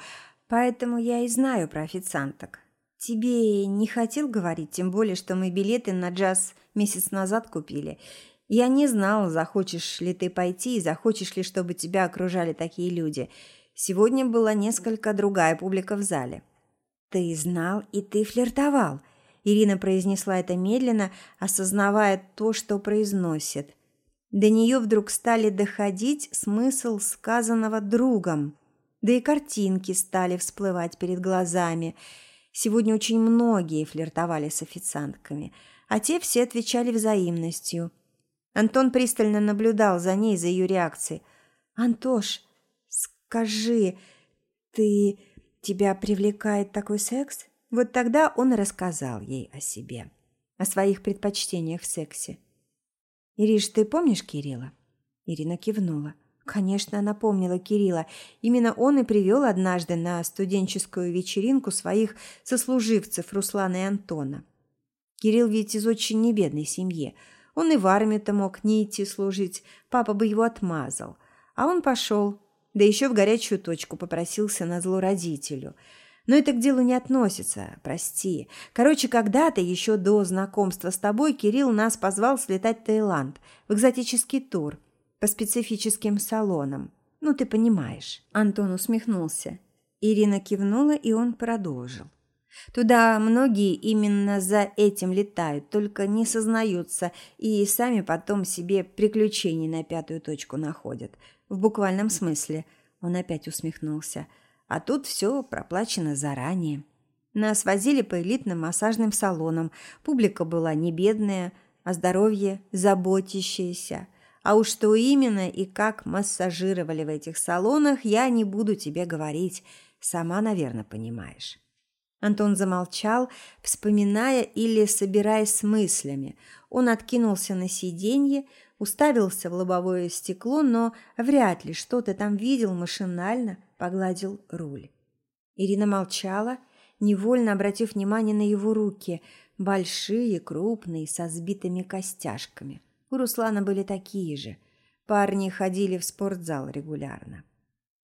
поэтому я и знаю про официанток. Тебе не хотел говорить, тем более, что мы билеты на джаз месяц назад купили. Я не знал, захочешь ли ты пойти и захочешь ли, чтобы тебя окружали такие люди. Сегодня была несколько другая публика в зале. Ты знал и ты флиртовал. Ирина произнесла это медленно, осознавая то, что произносит. До нее вдруг стали доходить смысл сказанного другом, да и картинки стали всплывать перед глазами. Сегодня очень многие флиртовали с официантками, а те все отвечали взаимностью. Антон пристально наблюдал за ней, за ее реакцией. «Антош, скажи, ты... тебя привлекает такой секс?» Вот тогда он рассказал ей о себе, о своих предпочтениях в сексе. «Ириш, ты помнишь Кирилла?» Ирина кивнула. Конечно, она помнила Кирилла. Именно он и привел однажды на студенческую вечеринку своих сослуживцев Руслана и Антона. Кирилл ведь из очень небедной семьи. Он и в армию-то мог не идти служить, папа бы его отмазал. А он пошел, да еще в горячую точку попросился на зло родителю – но это к делу не относится, прости. Короче, когда-то, еще до знакомства с тобой, Кирилл нас позвал слетать в Таиланд, в экзотический тур, по специфическим салонам. Ну, ты понимаешь. Антон усмехнулся. Ирина кивнула, и он продолжил. Туда многие именно за этим летают, только не сознаются и сами потом себе приключений на пятую точку находят. В буквальном смысле. Он опять усмехнулся. А тут все проплачено заранее. Нас возили по элитным массажным салонам. Публика была не бедная, о здоровье заботящаяся. А уж что именно и как массажировали в этих салонах, я не буду тебе говорить. Сама, наверное, понимаешь. Антон замолчал, вспоминая или собираясь с мыслями. Он откинулся на сиденье, уставился в лобовое стекло, но вряд ли что-то там видел машинально, погладил руль. Ирина молчала, невольно обратив внимание на его руки, большие, крупные, со сбитыми костяшками. У Руслана были такие же. Парни ходили в спортзал регулярно.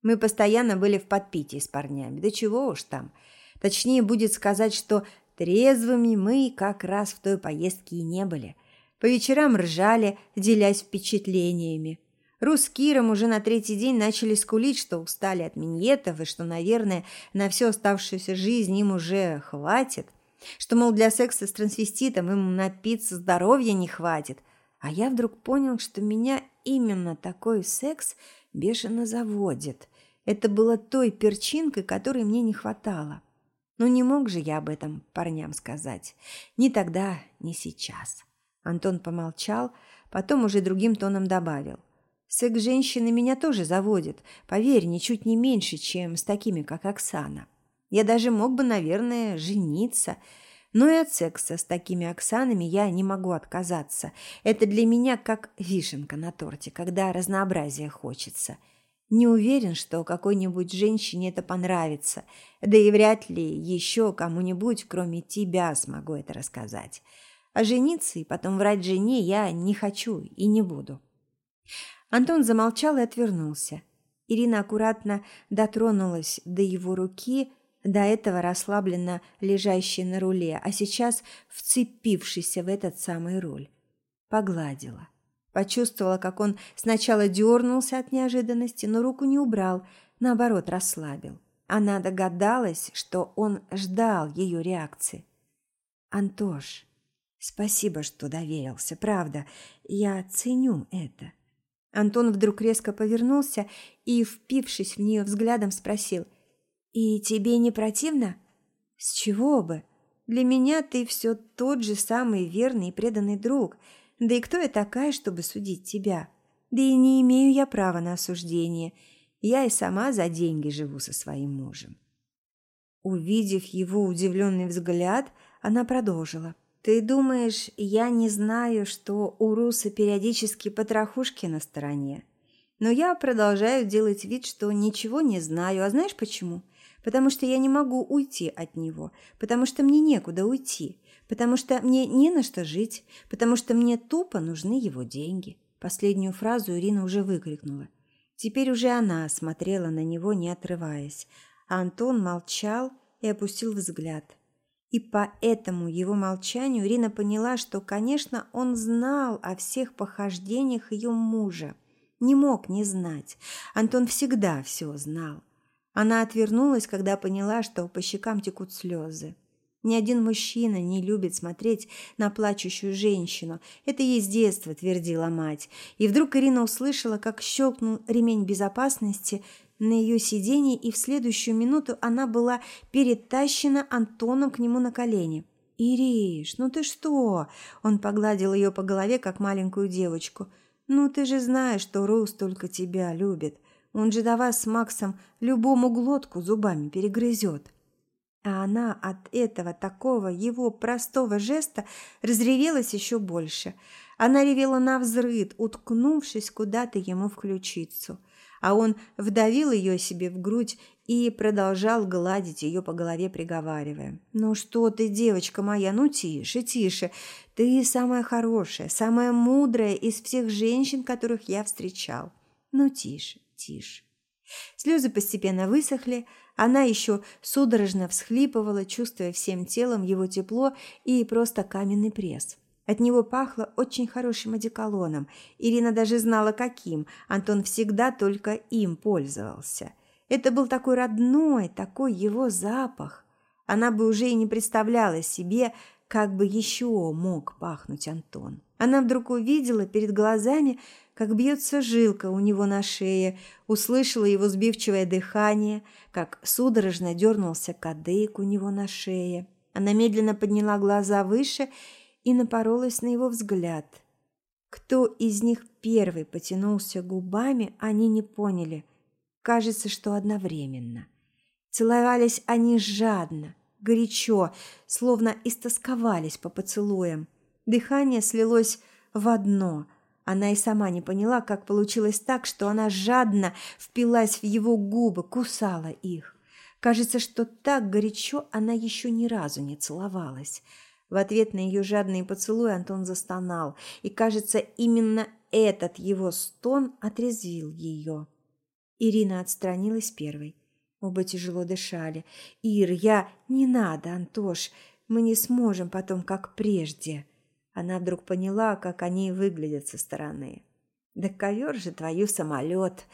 Мы постоянно были в подпитии с парнями. Да чего уж там. Точнее будет сказать, что трезвыми мы как раз в той поездке и не были – по вечерам ржали, делясь впечатлениями. Рус Киром уже на третий день начали скулить, что устали от миньетов и что, наверное, на всю оставшуюся жизнь им уже хватит. Что, мол, для секса с трансвеститом им напиться здоровья не хватит. А я вдруг понял, что меня именно такой секс бешено заводит. Это было той перчинкой, которой мне не хватало. Но не мог же я об этом парням сказать. Ни тогда, ни сейчас. Антон помолчал, потом уже другим тоном добавил. «Секс женщины меня тоже заводит, поверь, ничуть не меньше, чем с такими, как Оксана. Я даже мог бы, наверное, жениться, но и от секса с такими Оксанами я не могу отказаться. Это для меня как вишенка на торте, когда разнообразия хочется». Не уверен, что какой-нибудь женщине это понравится, да и вряд ли еще кому-нибудь, кроме тебя, смогу это рассказать. А жениться и потом врать жене я не хочу и не буду. Антон замолчал и отвернулся. Ирина аккуратно дотронулась до его руки, до этого расслабленно лежащей на руле, а сейчас вцепившейся в этот самый руль. Погладила. Почувствовала, как он сначала дернулся от неожиданности, но руку не убрал, наоборот, расслабил. Она догадалась, что он ждал ее реакции. «Антош, спасибо, что доверился, правда, я ценю это». Антон вдруг резко повернулся и, впившись в нее взглядом, спросил, «И тебе не противно?» «С чего бы? Для меня ты все тот же самый верный и преданный друг». Да и кто я такая, чтобы судить тебя? Да и не имею я права на осуждение. Я и сама за деньги живу со своим мужем. Увидев его удивленный взгляд, она продолжила. «Ты думаешь, я не знаю, что у Руса периодически потрохушки на стороне? Но я продолжаю делать вид, что ничего не знаю. А знаешь почему? Потому что я не могу уйти от него, потому что мне некуда уйти, потому что мне не на что жить, потому что мне тупо нужны его деньги. Последнюю фразу Ирина уже выкрикнула. Теперь уже она смотрела на него, не отрываясь, а Антон молчал и опустил взгляд. И по этому его молчанию Ирина поняла, что, конечно, он знал о всех похождениях ее мужа. Не мог не знать. Антон всегда все знал. Она отвернулась, когда поняла, что по щекам текут слезы. Ни один мужчина не любит смотреть на плачущую женщину. Это ей с детства твердила мать. И вдруг Ирина услышала, как щелкнул ремень безопасности на ее сиденье, и в следующую минуту она была перетащена Антоном к нему на колени. «Ириш, ну ты что?» Он погладил ее по голове, как маленькую девочку. «Ну ты же знаешь, что Рус только тебя любит. Он же до вас с Максом любому глотку зубами перегрызет». А она от этого такого его простого жеста разревелась еще больше. Она ревела на взрыд, уткнувшись куда-то ему в ключицу. А он вдавил ее себе в грудь и продолжал гладить ее по голове, приговаривая. «Ну что ты, девочка моя, ну тише, тише. Ты самая хорошая, самая мудрая из всех женщин, которых я встречал. Ну тише, тише». Слезы постепенно высохли, она еще судорожно всхлипывала, чувствуя всем телом его тепло и просто каменный пресс. От него пахло очень хорошим одеколоном. Ирина даже знала, каким. Антон всегда только им пользовался. Это был такой родной, такой его запах. Она бы уже и не представляла себе, как бы еще мог пахнуть Антон. Она вдруг увидела перед глазами как бьется жилка у него на шее, услышала его сбивчивое дыхание, как судорожно дернулся кадык у него на шее. Она медленно подняла глаза выше и напоролась на его взгляд. Кто из них первый потянулся губами, они не поняли. Кажется, что одновременно. Целовались они жадно, горячо, словно истосковались по поцелуям. Дыхание слилось в одно – она и сама не поняла, как получилось так, что она жадно впилась в его губы, кусала их. Кажется, что так горячо она еще ни разу не целовалась. В ответ на ее жадные поцелуи Антон застонал, и, кажется, именно этот его стон отрезвил ее. Ирина отстранилась первой. Оба тяжело дышали. «Ир, я... Не надо, Антош, мы не сможем потом, как прежде». Она вдруг поняла, как они выглядят со стороны. Да ковер же твою самолет.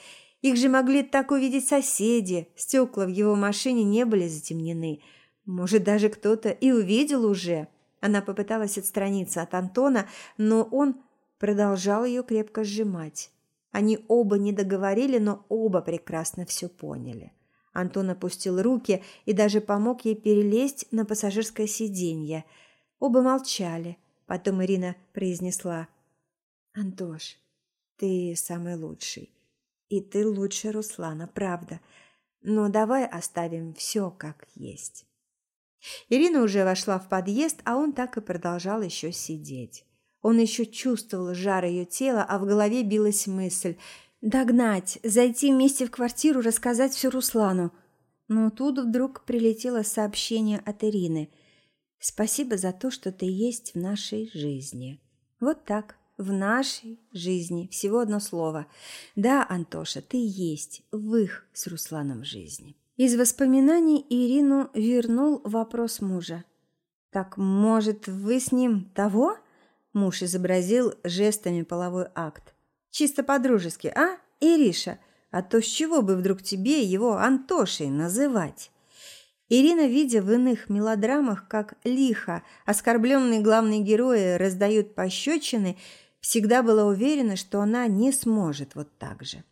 Их же могли так увидеть соседи. Стекла в его машине не были затемнены. Может, даже кто-то и увидел уже. Она попыталась отстраниться от Антона, но он продолжал ее крепко сжимать. Они оба не договорили, но оба прекрасно все поняли. Антон опустил руки и даже помог ей перелезть на пассажирское сиденье. Оба молчали. Потом Ирина произнесла. «Антош, ты самый лучший. И ты лучше Руслана, правда. Но давай оставим все как есть». Ирина уже вошла в подъезд, а он так и продолжал еще сидеть. Он еще чувствовал жар ее тела, а в голове билась мысль «Догнать, зайти вместе в квартиру, рассказать все Руслану». Но тут вдруг прилетело сообщение от Ирины – Спасибо за то, что ты есть в нашей жизни. Вот так, в нашей жизни. Всего одно слово. Да, Антоша, ты есть в их с Русланом жизни. Из воспоминаний Ирину вернул вопрос мужа. «Так, может, вы с ним того?» Муж изобразил жестами половой акт. Чисто по-дружески, а, Ириша? А то с чего бы вдруг тебе его Антошей называть? Ирина, видя в иных мелодрамах, как лихо оскорбленные главные герои раздают пощечины, всегда была уверена, что она не сможет вот так же.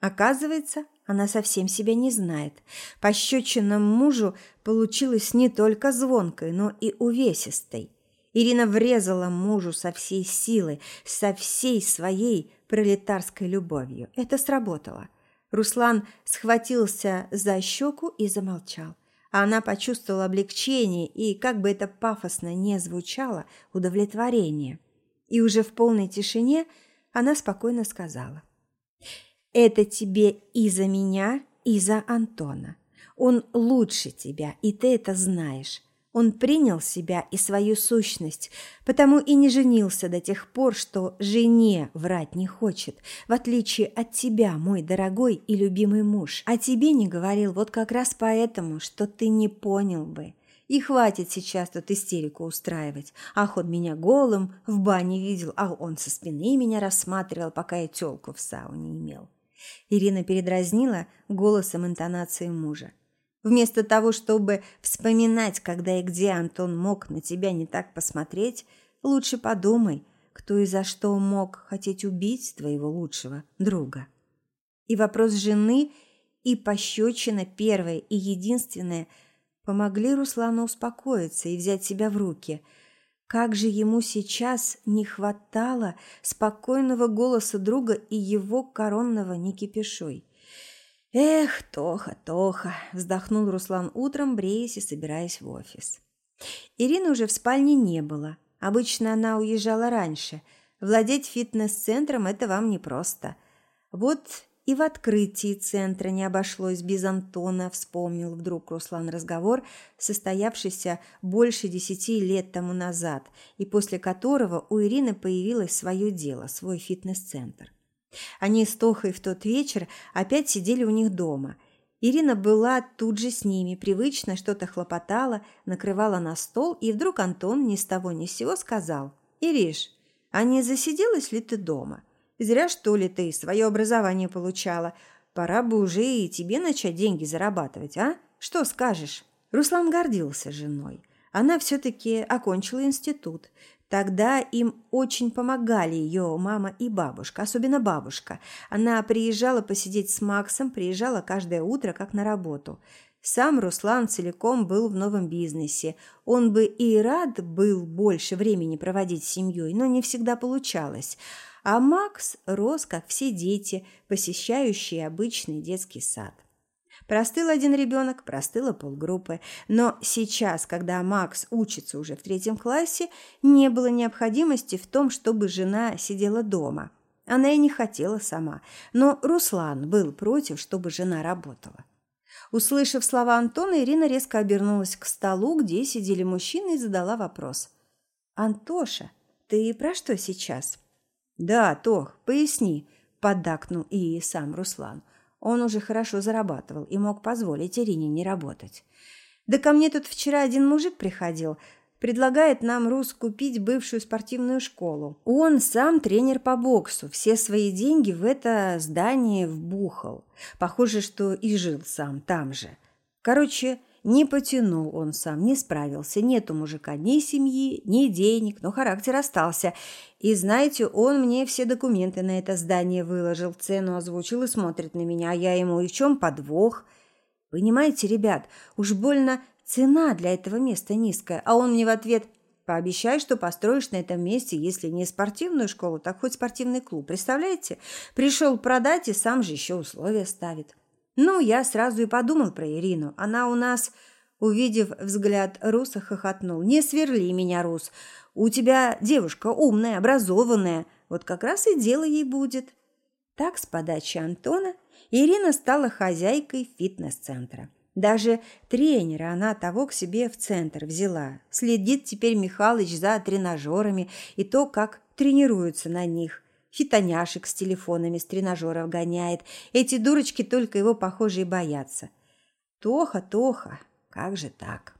Оказывается, она совсем себя не знает. Пощечина мужу получилась не только звонкой, но и увесистой. Ирина врезала мужу со всей силы, со всей своей пролетарской любовью. Это сработало. Руслан схватился за щеку и замолчал она почувствовала облегчение и, как бы это пафосно не звучало, удовлетворение. И уже в полной тишине она спокойно сказала. «Это тебе и за меня, и за Антона. Он лучше тебя, и ты это знаешь. Он принял себя и свою сущность, потому и не женился до тех пор, что жене врать не хочет, в отличие от тебя, мой дорогой и любимый муж. А тебе не говорил вот как раз поэтому, что ты не понял бы. И хватит сейчас тут истерику устраивать. Ах, он меня голым в бане видел, а он со спины меня рассматривал, пока я тёлку в сауне имел. Ирина передразнила голосом интонации мужа. Вместо того, чтобы вспоминать, когда и где Антон мог на тебя не так посмотреть, лучше подумай, кто и за что мог хотеть убить твоего лучшего друга. И вопрос жены, и пощечина первая и единственная помогли Руслану успокоиться и взять себя в руки. Как же ему сейчас не хватало спокойного голоса друга и его коронного не. «Эх, Тоха, Тоха!» – вздохнул Руслан утром, бреясь и собираясь в офис. Ирины уже в спальне не было. Обычно она уезжала раньше. Владеть фитнес-центром – это вам непросто. Вот и в открытии центра не обошлось без Антона, вспомнил вдруг Руслан разговор, состоявшийся больше десяти лет тому назад, и после которого у Ирины появилось свое дело, свой фитнес-центр. Они с Тохой в тот вечер опять сидели у них дома. Ирина была тут же с ними, привычно что-то хлопотала, накрывала на стол, и вдруг Антон ни с того ни с сего сказал. «Ириш, а не засиделась ли ты дома? Зря, что ли, ты свое образование получала. Пора бы уже и тебе начать деньги зарабатывать, а? Что скажешь?» Руслан гордился женой. Она все-таки окончила институт. Тогда им очень помогали ее мама и бабушка, особенно бабушка. Она приезжала посидеть с Максом, приезжала каждое утро, как на работу. Сам Руслан целиком был в новом бизнесе. Он бы и рад был больше времени проводить с семьей, но не всегда получалось. А Макс рос, как все дети, посещающие обычный детский сад. Простыл один ребенок, простыла полгруппы. Но сейчас, когда Макс учится уже в третьем классе, не было необходимости в том, чтобы жена сидела дома. Она и не хотела сама. Но Руслан был против, чтобы жена работала. Услышав слова Антона, Ирина резко обернулась к столу, где сидели мужчины, и задала вопрос. «Антоша, ты про что сейчас?» «Да, Тох, поясни», – поддакнул и сам Руслан – он уже хорошо зарабатывал и мог позволить Ирине не работать. Да ко мне тут вчера один мужик приходил, предлагает нам Рус купить бывшую спортивную школу. Он сам тренер по боксу, все свои деньги в это здание вбухал. Похоже, что и жил сам там же. Короче, не потянул он сам, не справился. Нет у мужика ни семьи, ни денег, но характер остался. И знаете, он мне все документы на это здание выложил, цену озвучил и смотрит на меня, а я ему и в чем подвох? Понимаете, ребят, уж больно цена для этого места низкая, а он мне в ответ Пообещай, что построишь на этом месте, если не спортивную школу, так хоть спортивный клуб. Представляете? Пришел продать и сам же еще условия ставит. Ну, я сразу и подумал про Ирину. Она у нас, увидев взгляд Руса, хохотнул. «Не сверли меня, Рус. У тебя девушка умная, образованная. Вот как раз и дело ей будет». Так, с подачи Антона, Ирина стала хозяйкой фитнес-центра. Даже тренера она того к себе в центр взяла. Следит теперь Михалыч за тренажерами и то, как тренируются на них фитоняшек с телефонами с тренажеров гоняет. Эти дурочки только его, похоже, и боятся. Тоха, Тоха, как же так?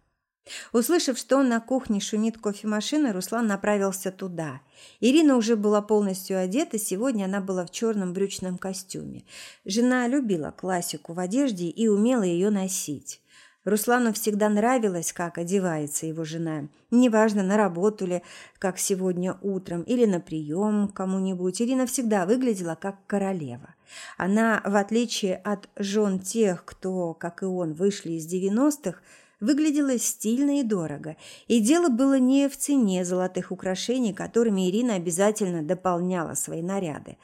Услышав, что на кухне шумит кофемашина, Руслан направился туда. Ирина уже была полностью одета, сегодня она была в черном брючном костюме. Жена любила классику в одежде и умела ее носить. Руслану всегда нравилось, как одевается его жена. Неважно, на работу ли, как сегодня утром, или на прием кому-нибудь. Ирина всегда выглядела как королева. Она, в отличие от жен тех, кто, как и он, вышли из девяностых, выглядела стильно и дорого. И дело было не в цене золотых украшений, которыми Ирина обязательно дополняла свои наряды.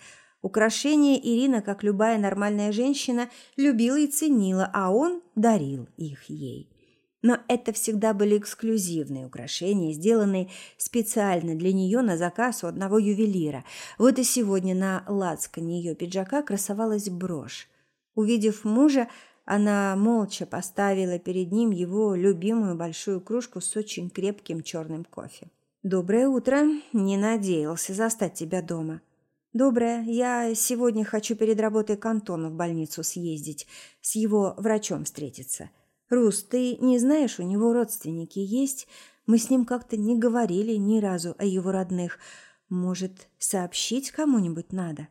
Украшения Ирина, как любая нормальная женщина, любила и ценила, а он дарил их ей. Но это всегда были эксклюзивные украшения, сделанные специально для нее на заказ у одного ювелира. Вот и сегодня на лацкане ее пиджака красовалась брошь. Увидев мужа, она молча поставила перед ним его любимую большую кружку с очень крепким черным кофе. «Доброе утро. Не надеялся застать тебя дома». «Доброе. Я сегодня хочу перед работой к Антону в больницу съездить, с его врачом встретиться. Рус, ты не знаешь, у него родственники есть? Мы с ним как-то не говорили ни разу о его родных. Может, сообщить кому-нибудь надо?»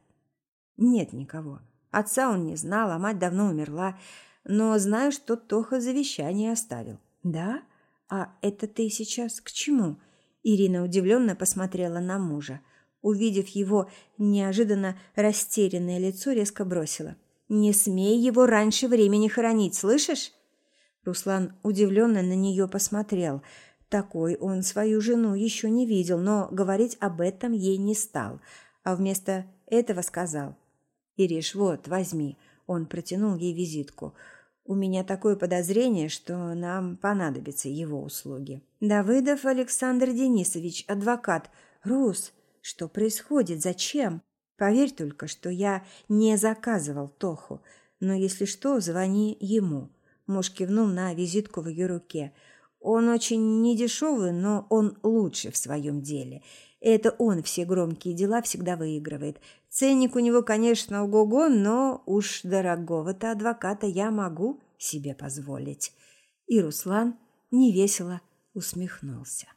«Нет никого. Отца он не знал, а мать давно умерла. Но знаю, что Тоха завещание оставил. Да? А это ты сейчас к чему? Ирина удивленно посмотрела на мужа. Увидев его неожиданно растерянное лицо, резко бросила. «Не смей его раньше времени хоронить, слышишь?» Руслан удивленно на нее посмотрел. Такой он свою жену еще не видел, но говорить об этом ей не стал, а вместо этого сказал. «Ириш, вот, возьми». Он протянул ей визитку. «У меня такое подозрение, что нам понадобятся его услуги». «Давыдов Александр Денисович, адвокат. Рус, что происходит? Зачем?» «Поверь только, что я не заказывал Тоху, но если что, звони ему». Муж кивнул на визитку в ее руке. «Он очень недешевый, но он лучше в своем деле. Это он все громкие дела всегда выигрывает. Ценник у него, конечно, ого-го, но уж дорогого-то адвоката я могу себе позволить. И Руслан невесело усмехнулся.